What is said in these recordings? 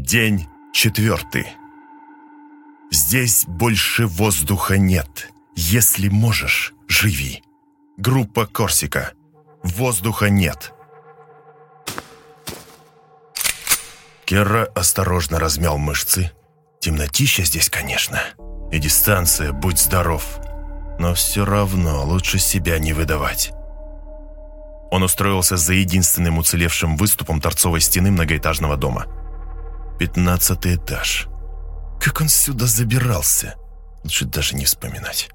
День четвертый. Здесь больше воздуха нет. Если можешь, живи. Группа Корсика. Воздуха нет. Кера осторожно размял мышцы. Темнотища здесь, конечно. И дистанция, будь здоров. Но все равно лучше себя не выдавать. Он устроился за единственным уцелевшим выступом торцовой стены многоэтажного дома. Пятнадцатый этаж. Как он сюда забирался? Лучше даже не вспоминать.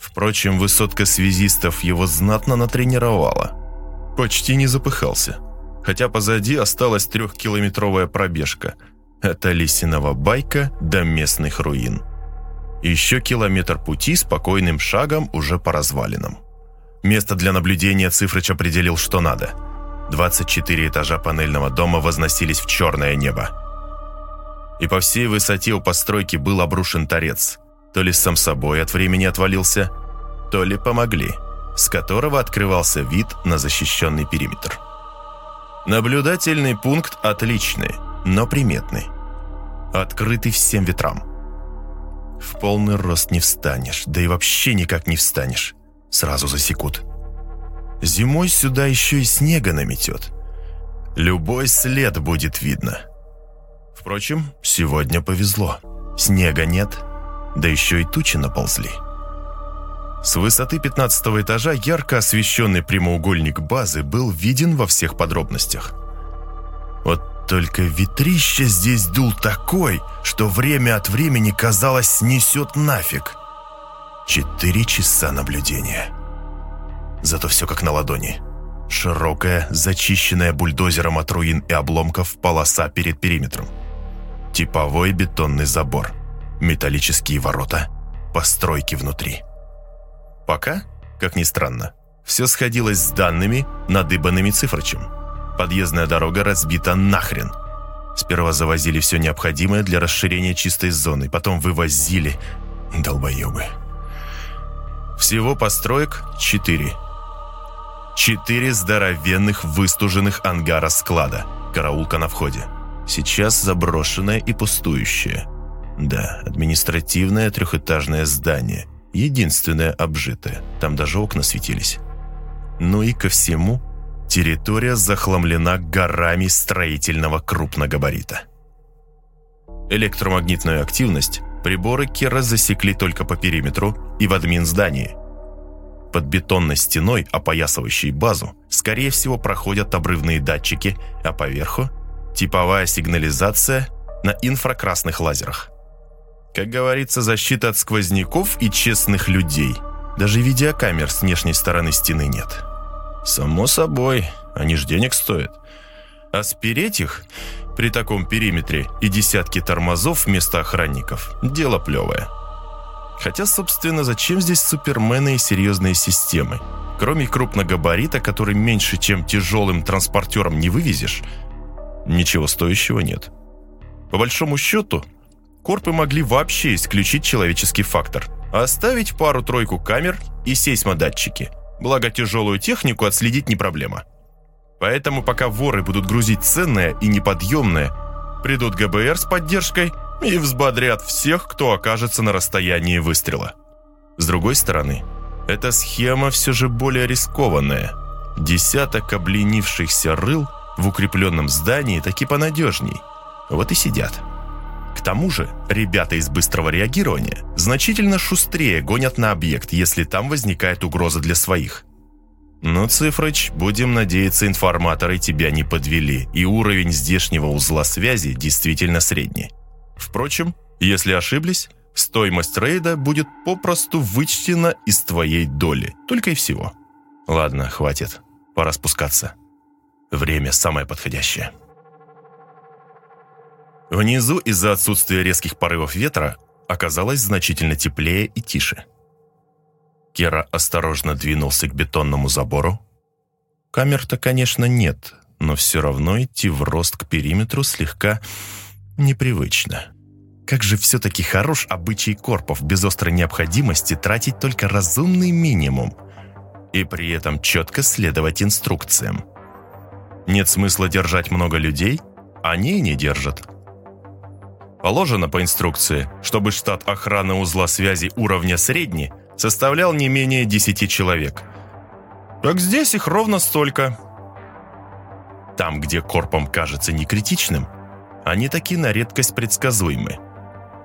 Впрочем, высотка связистов его знатно натренировала. Почти не запыхался. Хотя позади осталась трехкилометровая пробежка. От Лисиного байка до местных руин. Еще километр пути спокойным шагом уже по развалинам. Место для наблюдения Цифрыч определил, что надо. 24 этажа панельного дома возносились в черное небо. И по всей высоте у постройки был обрушен торец. То ли сам собой от времени отвалился, то ли помогли, с которого открывался вид на защищенный периметр. Наблюдательный пункт отличный, но приметный. Открытый всем ветрам. В полный рост не встанешь, да и вообще никак не встанешь. Сразу засекут. Зимой сюда еще и снега наметет. Любой след будет видно. Впрочем, сегодня повезло. Снега нет, да еще и тучи наползли. С высоты 15 этажа ярко освещенный прямоугольник базы был виден во всех подробностях. Вот только ветрище здесь дул такой, что время от времени, казалось, снесет нафиг. Четыре часа наблюдения. Зато все как на ладони. Широкая, зачищенная бульдозером от руин и обломков полоса перед периметром. Типовой бетонный забор. Металлические ворота. Постройки внутри. Пока, как ни странно, все сходилось с данными, надыбанными цифрочем. Подъездная дорога разбита нахрен. Сперва завозили все необходимое для расширения чистой зоны, потом вывозили. Долбоебы. Всего построек четыре. Четыре здоровенных выстуженных ангара склада. Караулка на входе. Сейчас заброшенное и пустующее. Да, административное трехэтажное здание – единственная обжитая. Там даже окна светились. Ну и ко всему, территория захламлена горами строительного крупногабарита. Электромагнитную активность приборы Кера засекли только по периметру и в админ здании. Под бетонной стеной, опоясывающей базу, скорее всего проходят обрывные датчики, а поверху – типовая сигнализация на инфракрасных лазерах. Как говорится, защита от сквозняков и честных людей. Даже видеокамер с внешней стороны стены нет. Само собой, они ж денег стоят. А спереть их при таком периметре и десятки тормозов вместо охранников – дело плевое. Хотя, собственно, зачем здесь супермены и серьезные системы? Кроме крупногабарита, который меньше, чем тяжелым транспортером не вывезешь, ничего стоящего нет. По большому счету, корпы могли вообще исключить человеческий фактор, оставить пару-тройку камер и сейсмодатчики. Благо, тяжелую технику отследить не проблема. Поэтому пока воры будут грузить ценное и неподъемное, придут ГБР с поддержкой и взбодрят всех, кто окажется на расстоянии выстрела. С другой стороны, эта схема все же более рискованная. Десяток обленившихся рыл в укрепленном здании таки понадежней. Вот и сидят. К тому же, ребята из быстрого реагирования значительно шустрее гонят на объект, если там возникает угроза для своих. Но, Цифрыч, будем надеяться, информаторы тебя не подвели, и уровень здешнего узла связи действительно средний. Впрочем, если ошиблись, стоимость рейда будет попросту вычтена из твоей доли, только и всего. Ладно, хватит, пора спускаться. Время самое подходящее. Внизу из-за отсутствия резких порывов ветра оказалось значительно теплее и тише. Кера осторожно двинулся к бетонному забору. Камер-то, конечно, нет, но все равно идти в рост к периметру слегка непривычно. Как же все-таки хорош обычай корпов без острой необходимости тратить только разумный минимум и при этом четко следовать инструкциям. Нет смысла держать много людей – они и не держат. Положено по инструкции, чтобы штат охраны узла связи уровня средний составлял не менее 10 человек. Как здесь их ровно столько. Там, где корпом кажется некритичным, они таки на редкость предсказуемы.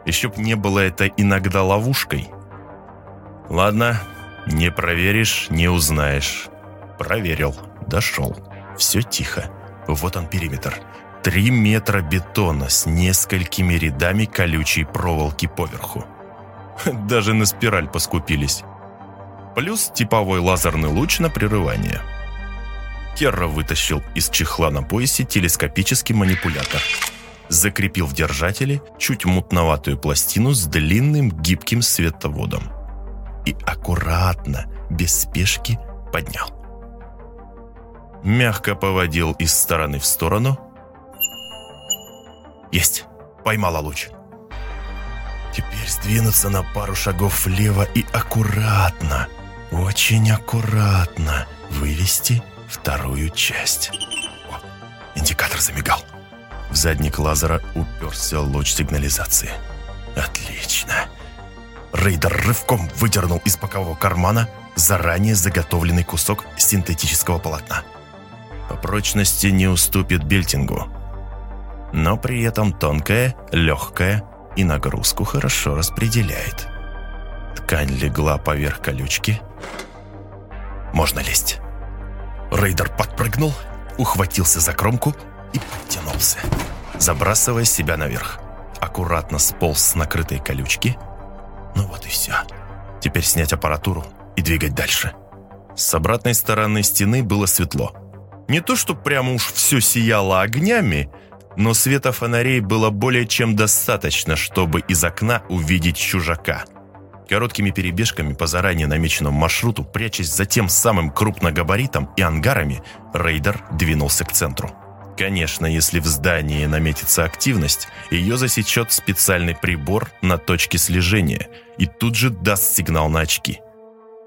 Еще б не было это иногда ловушкой. Ладно, не проверишь, не узнаешь. Проверил, дошел. Все тихо. Вот он периметр. Три метра бетона с несколькими рядами колючей проволоки поверху. Даже на спираль поскупились. Плюс типовой лазерный луч на прерывание. Керра вытащил из чехла на поясе телескопический манипулятор. Закрепил в держателе чуть мутноватую пластину с длинным гибким световодом. И аккуратно, без спешки, поднял. Мягко поводил из стороны в сторону, есть. Поймала луч. Теперь сдвинуться на пару шагов влево и аккуратно, очень аккуратно вывести вторую часть. О, индикатор замигал. В задник лазера уперся луч сигнализации. Отлично. Рейдер рывком выдернул из бокового кармана заранее заготовленный кусок синтетического полотна. По прочности не уступит бельтингу, но при этом тонкая, легкая и нагрузку хорошо распределяет. Ткань легла поверх колючки. Можно лезть. Рейдер подпрыгнул, ухватился за кромку и подтянулся, забрасывая себя наверх. Аккуратно сполз с накрытой колючки. Ну вот и все. Теперь снять аппаратуру и двигать дальше. С обратной стороны стены было светло. Не то, что прямо уж все сияло огнями, но света фонарей было более чем достаточно, чтобы из окна увидеть чужака. Короткими перебежками по заранее намеченному маршруту, прячась за тем самым крупногабаритом и ангарами, рейдер двинулся к центру. Конечно, если в здании наметится активность, ее засечет специальный прибор на точке слежения и тут же даст сигнал на очки.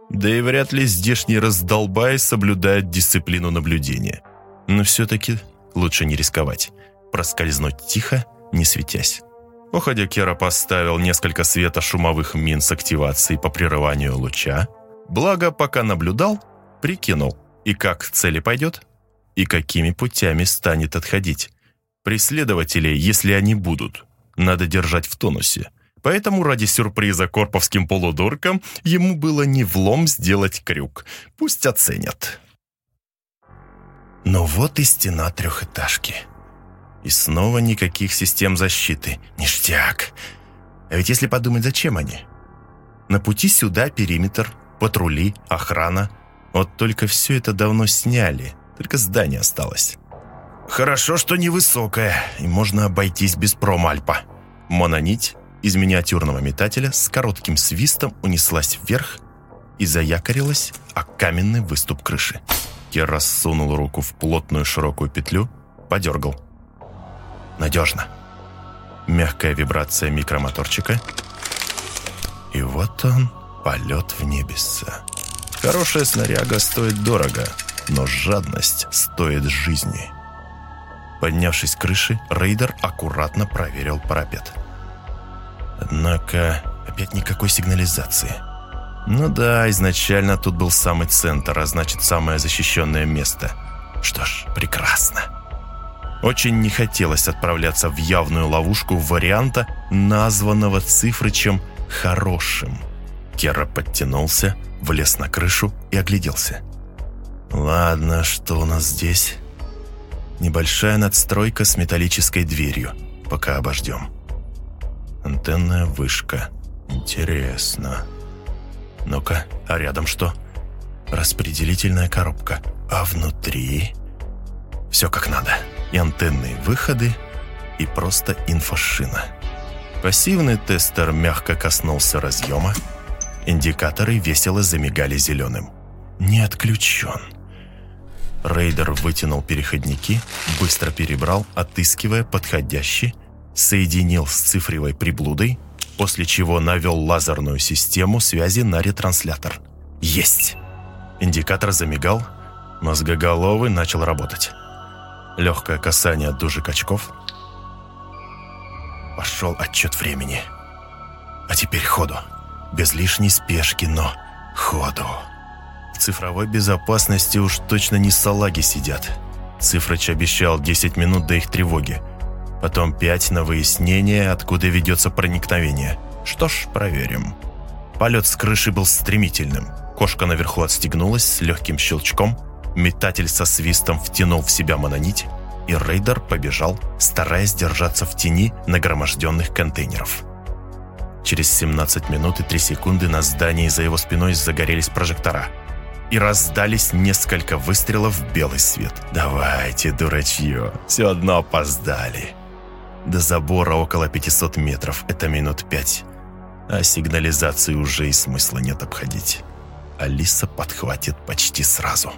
Да и вряд ли здешний раздолбай соблюдает дисциплину наблюдения. Но все-таки лучше не рисковать проскользнуть тихо, не светясь. Уходя, Кера поставил несколько светошумовых мин с активацией по прерыванию луча. Благо, пока наблюдал, прикинул, и как цели пойдет, и какими путями станет отходить. Преследователей, если они будут, надо держать в тонусе. Поэтому ради сюрприза корповским полудуркам ему было не влом сделать крюк. Пусть оценят. Но вот и стена трехэтажки. И снова никаких систем защиты. Ништяк. А ведь если подумать, зачем они? На пути сюда периметр, патрули, охрана. Вот только все это давно сняли, только здание осталось. Хорошо, что невысокое, и можно обойтись без промальпа. Мононить из миниатюрного метателя с коротким свистом унеслась вверх и заякорилась о каменный выступ крыши. Кер рассунул руку в плотную широкую петлю, подергал. Надежно. Мягкая вибрация микромоторчика. И вот он, полет в небеса. Хорошая снаряга стоит дорого, но жадность стоит жизни. Поднявшись с крыши, рейдер аккуратно проверил парапет. Однако опять никакой сигнализации. Ну да, изначально тут был самый центр, а значит самое защищенное место. Что ж, прекрасно. Очень не хотелось отправляться в явную ловушку варианта, названного Цифрычем «хорошим». Кера подтянулся, влез на крышу и огляделся. «Ладно, что у нас здесь?» Небольшая надстройка с металлической дверью. Пока обождем. Антенная вышка. Интересно. Ну-ка, а рядом что? Распределительная коробка. А внутри... Все как надо и антенные выходы, и просто инфошина. Пассивный тестер мягко коснулся разъема. Индикаторы весело замигали зеленым. Не отключен. Рейдер вытянул переходники, быстро перебрал, отыскивая подходящий, соединил с цифровой приблудой, после чего навел лазерную систему связи на ретранслятор. Есть! Индикатор замигал, мозгоголовый начал работать. Легкое касание дужек очков. Пошел отчет времени. А теперь ходу. Без лишней спешки, но ходу. Цифровой безопасности уж точно не салаги сидят. Цифрыч обещал 10 минут до их тревоги. Потом 5 на выяснение, откуда ведется проникновение. Что ж, проверим. Полет с крыши был стремительным. Кошка наверху отстегнулась с легким щелчком. Метатель со свистом втянул в себя мононить, и рейдер побежал, стараясь держаться в тени нагроможденных контейнеров. Через 17 минут и 3 секунды на здании за его спиной загорелись прожектора – и раздались несколько выстрелов в белый свет. «Давайте, дурачье, все одно опоздали». До забора около 500 метров, это минут пять. А сигнализации уже и смысла нет обходить. Алиса подхватит почти сразу.